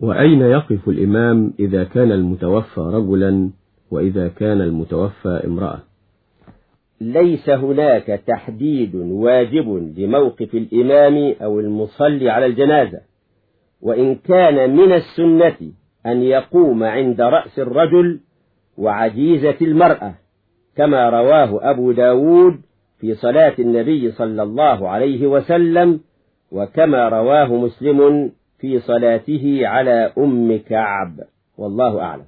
وأين يقف الإمام إذا كان المتوفى رجلا وإذا كان المتوفى امرأة؟ ليس هناك تحديد واجب لموقف الإمام أو المصلي على الجنازة وإن كان من السنة أن يقوم عند رأس الرجل وعجيزة المرأة كما رواه أبو داود في صلاة النبي صلى الله عليه وسلم وكما رواه مسلم في صلاته على أم كعب. والله أعلم.